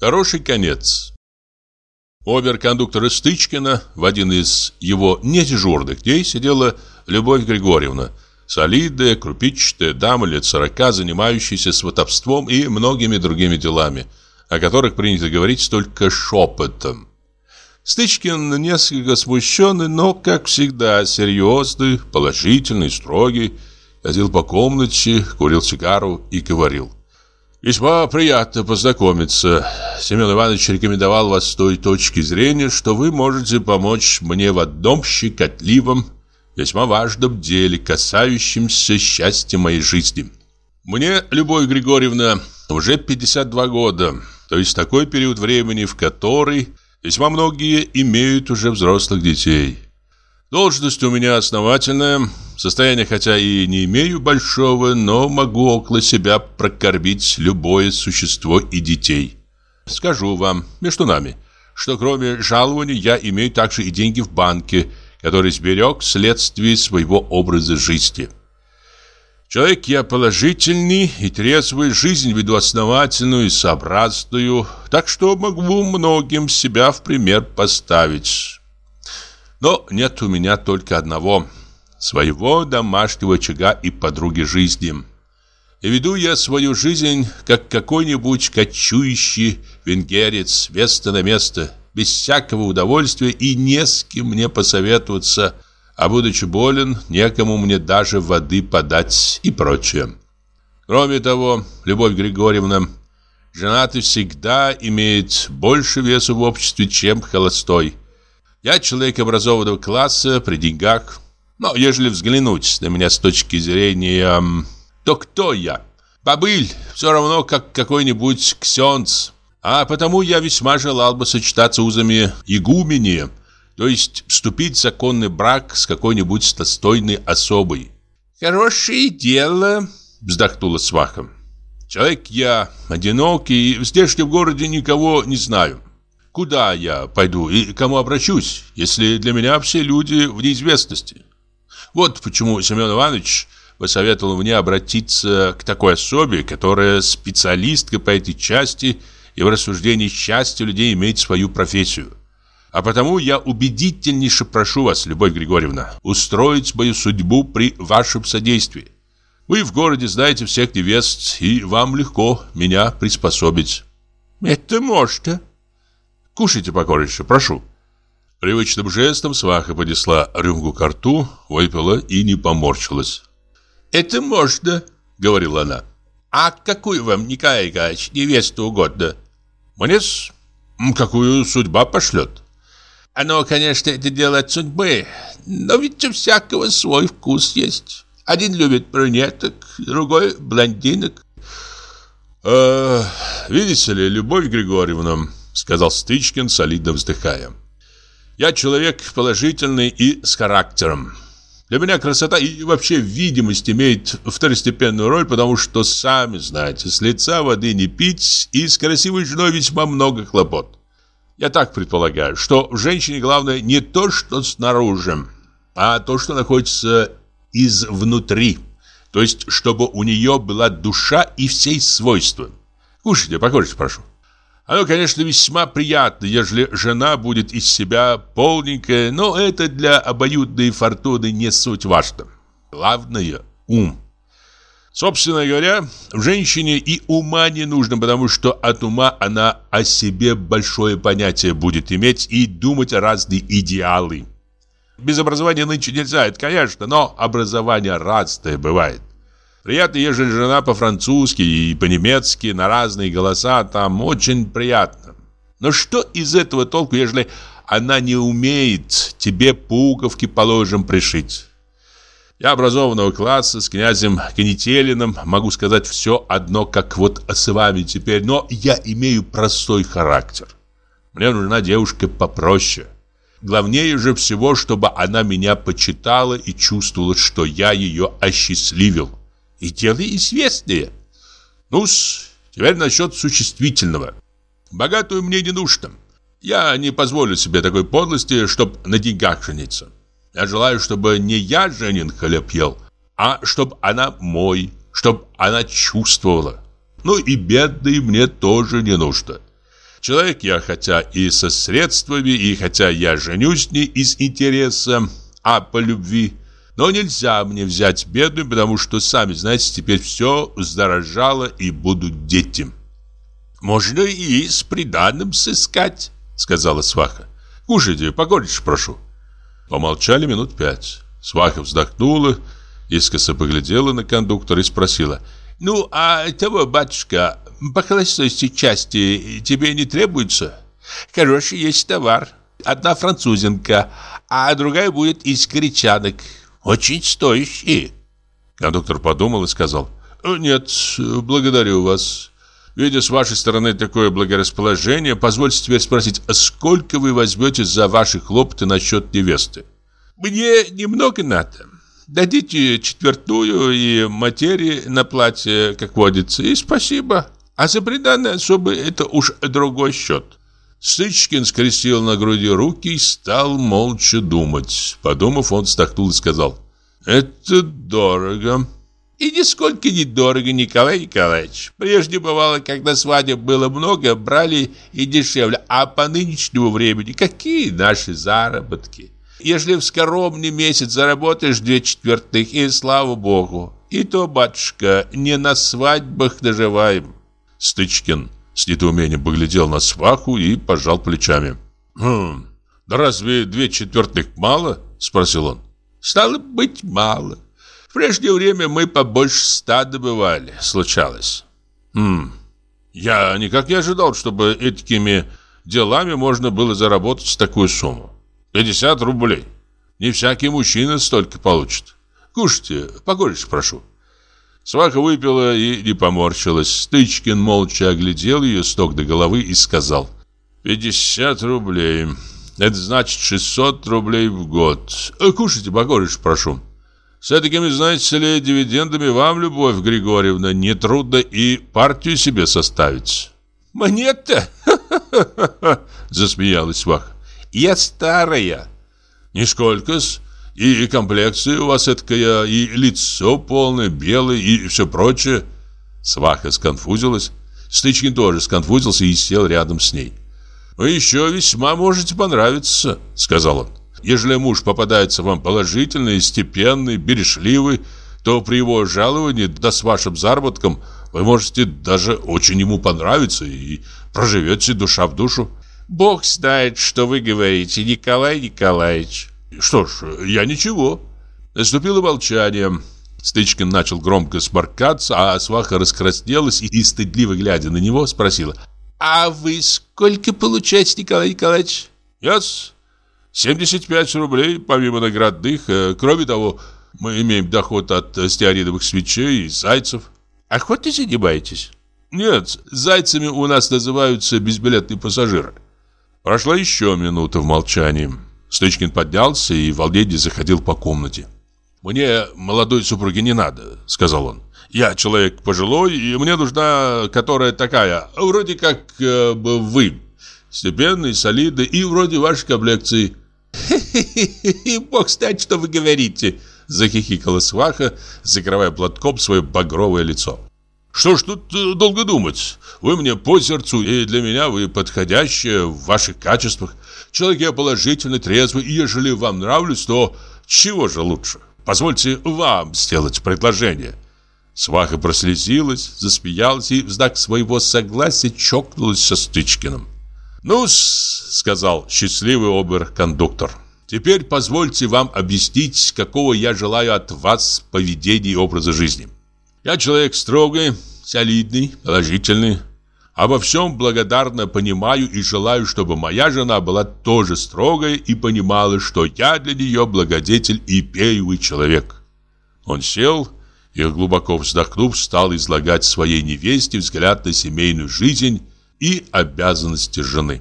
Хороший конец. Обер-кондуктора Стычкина в один из его недежурных дней сидела Любовь Григорьевна, солидная, крупичатая дама лет сорока, занимающаяся сватовством и многими другими делами, о которых принято говорить только шепотом. Стычкин несколько смущенный, но, как всегда, серьезный, положительный, строгий, ходил по комнате, курил сигару и говорил. «Весьма приятно познакомиться. Семен Иванович рекомендовал вас с той точки зрения, что вы можете помочь мне в одном щекотливом, весьма важном деле, касающемся счастья моей жизни. Мне, Любовь Григорьевна, уже 52 года, то есть такой период времени, в который весьма многие имеют уже взрослых детей». Должность у меня основательная, состояние хотя и не имею большого, но могу около себя прокормить любое существо и детей. Скажу вам, между нами, что кроме жалования я имею также и деньги в банке, который сберег вследствие своего образа жизни. Человек я положительный и трезвый, жизнь веду основательную и сообразную, так что могу многим себя в пример поставить». Но нет у меня только одного – своего домашнего очага и подруги жизни. И веду я свою жизнь, как какой-нибудь кочующий венгерец, место на место, без всякого удовольствия и не с кем мне посоветоваться, а будучи болен, некому мне даже воды подать и прочее. Кроме того, Любовь Григорьевна, женатый всегда имеет больше веса в обществе, чем холостой – я человек образованного класса, при деньгах. Но ежели взглянуть на меня с точки зрения... То кто я? Бобыль, все равно, как какой-нибудь ксенц. А потому я весьма желал бы сочетаться узами игумени, то есть вступить в законный брак с какой-нибудь достойной особой. «Хорошее дело», — вздохнула сваха. «Человек я одинокий, в здешнем городе никого не знаю. Куда я пойду и кому обращусь, если для меня все люди в неизвестности? Вот почему Семен Иванович посоветовал мне обратиться к такой особе, которая специалистка по этой части и в рассуждении счастья людей имеет свою профессию. А потому я убедительнейше прошу вас, Любовь Григорьевна, устроить мою судьбу при вашем содействии. Вы в городе знаете всех невест, и вам легко меня приспособить. Это можно, Кушайте покороче, прошу». Привычным жестом сваха поднесла рюмку к рту, выпила и не поморщилась. «Это можно», — говорила она. «А какую вам, Николай Николаевич, невесту угодно?» «Мне-с, какую судьба пошлет». «Оно, конечно, это дело от судьбы, но ведь у всякого свой вкус есть. Один любит брюнеток, другой — блондинок». «Э, «Видите ли, Любовь Григорьевна, сказал Стычкин, солидно вздыхая. Я человек положительный и с характером. Для меня красота и вообще видимость имеет второстепенную роль, потому что, сами знаете, с лица воды не пить и с красивой женой весьма много хлопот. Я так предполагаю, что в женщине главное не то, что снаружи, а то, что находится изнутри. То есть, чтобы у нее была душа и все свойства. Кушайте, покорите, прошу. Оно, конечно, весьма приятно, ежели жена будет из себя полненькая, но это для обоюдной фортуны не суть важно. Главное – ум. Собственно говоря, в женщине и ума не нужно, потому что от ума она о себе большое понятие будет иметь и думать разные идеалы. Без образования нынче нельзя, это конечно, но образование разное бывает. Приятно, ежели жена по-французски и по-немецки, на разные голоса, там очень приятно. Но что из этого толку, ежели она не умеет тебе пуговки, положим, пришить? Я образованного класса с князем Канителиным могу сказать все одно, как вот с вами теперь, но я имею простой характер. Мне нужна девушка попроще. Главнее же всего, чтобы она меня почитала и чувствовала, что я ее осчастливил и дело известное. Ну-с, теперь насчет существительного. Богатую мне не нужно. Я не позволю себе такой подлости, чтоб на деньгах жениться. Я желаю, чтобы не я Женин хлеб ел, а чтоб она мой, чтоб она чувствовала. Ну и бедной мне тоже не нужно. Человек я хотя и со средствами, и хотя я женюсь не из интереса, а по любви. Но нельзя мне взять бедную, потому что, сами знаете, теперь все сдорожало и будут дети. Можно и с приданным сыскать, сказала сваха. Кушайте, погоряче прошу. Помолчали минут пять. Сваха вздохнула, искоса поглядела на кондуктора и спросила. «Ну, а того, батюшка, по холостойской части тебе не требуется? Хороший есть товар. Одна французинка, а другая будет из коричанок. Очень стоящие». Кондуктор подумал и сказал. «Нет, благодарю вас. Видя с вашей стороны такое благорасположение, позвольте теперь спросить, а сколько вы возьмете за ваши хлопоты насчет невесты? Мне немного надо. Дадите четвертую и материи на платье, как водится, и спасибо. А за приданное особо это уж другой счет. Стычкин скрестил на груди руки и стал молча думать. Подумав, он вздохнул и сказал, «Это дорого». И нисколько не дорого, Николай Николаевич. Прежде бывало, когда свадеб было много, брали и дешевле. А по нынешнему времени какие наши заработки? Если в скоромный месяц заработаешь две четвертых, и слава богу. И то, батюшка, не на свадьбах доживаем. Стычкин с недоумением поглядел на сваху и пожал плечами. «Хм, да разве две четвертых мало?» – спросил он. «Стало быть, мало. В прежнее время мы побольше ста добывали, случалось. Хм, я никак не ожидал, чтобы этими делами можно было заработать такую сумму. 50 рублей. Не всякий мужчина столько получит. Кушайте, погоряче прошу. Сваха выпила и не поморщилась. Стычкин молча оглядел ее с ног до головы и сказал. «50 рублей. Это значит 600 рублей в год. Кушайте, погоряче прошу». С такими, знаете ли, дивидендами вам, Любовь Григорьевна, нетрудно и партию себе составить. Мне-то? Засмеялась Ваха. Я старая. Нисколько-с. И, комплекция у вас такая, и лицо полное, белое, и все прочее. Сваха сконфузилась. Стычкин тоже сконфузился и сел рядом с ней. «Вы еще весьма можете понравиться», — сказал он. Ежели муж попадается вам положительный, степенный, бережливый, то при его жаловании, да с вашим заработком, вы можете даже очень ему понравиться и проживете душа в душу. Бог знает, что вы говорите, Николай Николаевич. Что ж, я ничего. Наступило молчание. Стычкин начал громко сморкаться, а сваха раскраснелась и, стыдливо глядя на него, спросила. «А вы сколько получаете, Николай Николаевич?» «Я-с 75 рублей, помимо наградных. Э, кроме того, мы имеем доход от э, стеариновых свечей и зайцев. Охотой занимаетесь? Нет, зайцами у нас называются безбилетные пассажиры. Прошла еще минута в молчании. Стычкин поднялся и в волнении заходил по комнате. «Мне молодой супруги не надо», — сказал он. «Я человек пожилой, и мне нужна, которая такая, вроде как э, вы, степенный, солидный и вроде вашей комплекции». И бог знает, что вы говорите!» Захихикала сваха, закрывая платком свое багровое лицо. «Что ж тут э, долго думать? Вы мне по сердцу, и для меня вы подходящие в ваших качествах. Человек я положительный, трезвый, и ежели вам нравлюсь, то чего же лучше? Позвольте вам сделать предложение». Сваха прослезилась, засмеялась и в знак своего согласия чокнулась со Стычкиным ну сказал счастливый обер-кондуктор. «Теперь позвольте вам объяснить, какого я желаю от вас поведения и образа жизни. Я человек строгий, солидный, положительный. Обо всем благодарно понимаю и желаю, чтобы моя жена была тоже строгой и понимала, что я для нее благодетель и пеевый человек». Он сел и, глубоко вздохнув, стал излагать своей невесте взгляд на семейную жизнь и обязанности жены.